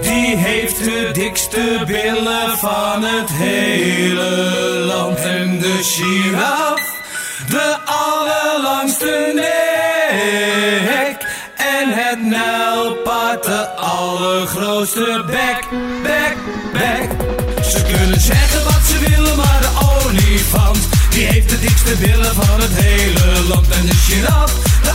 Die heeft de dikste billen van het hele land. En de giraf, de allerlangste nek. En het nijlpaard, de allergrootste bek, bek, bek. Ze kunnen zeggen wat ze willen, maar de olifant Die heeft de dikste billen van het hele land En de giraf, de